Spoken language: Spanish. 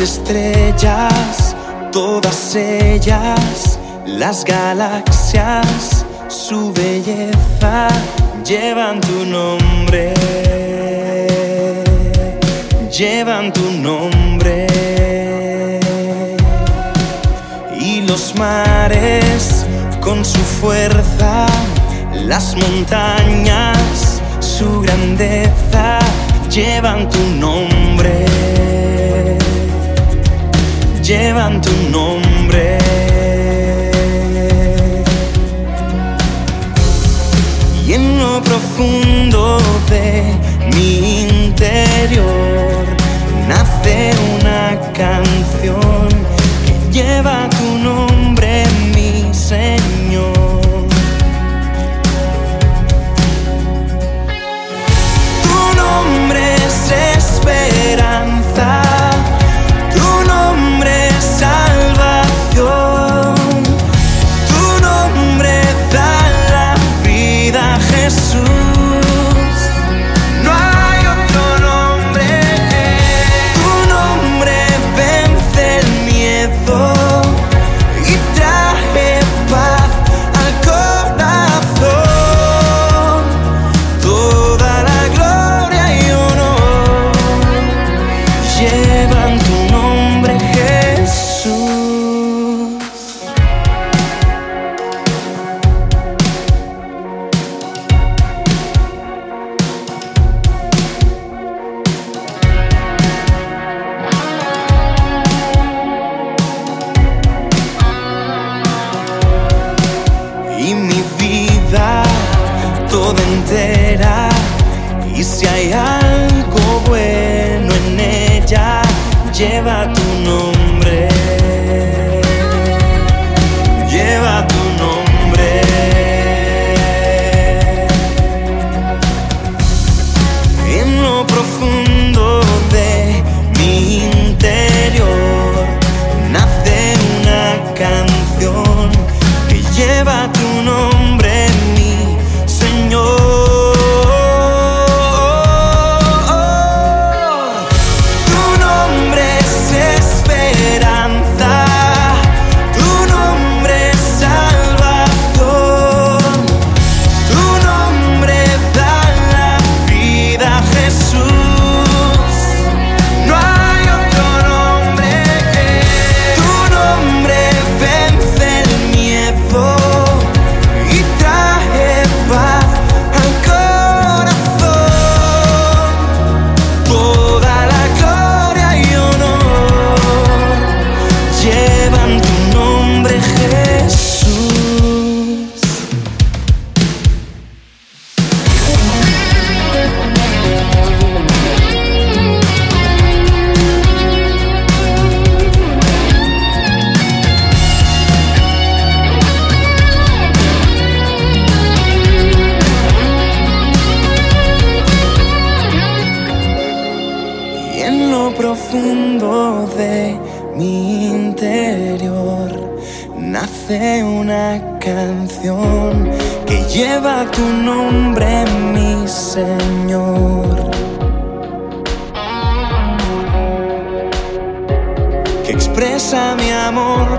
Las estrellas, todas ellas, las galaxias, su belleza llevan tu nombre. Llevan tu nombre. Y los mares con su fuerza, las montañas, su grandeza, llevan tu nombre llevan tu nombre. Y en lo profundo de toda entera. Y si hay algo bueno en ella, lleva tu nombre. En lo profundo de mi interior nace una canción que lleva tu nombre, mi Señor. Que expresa mi amor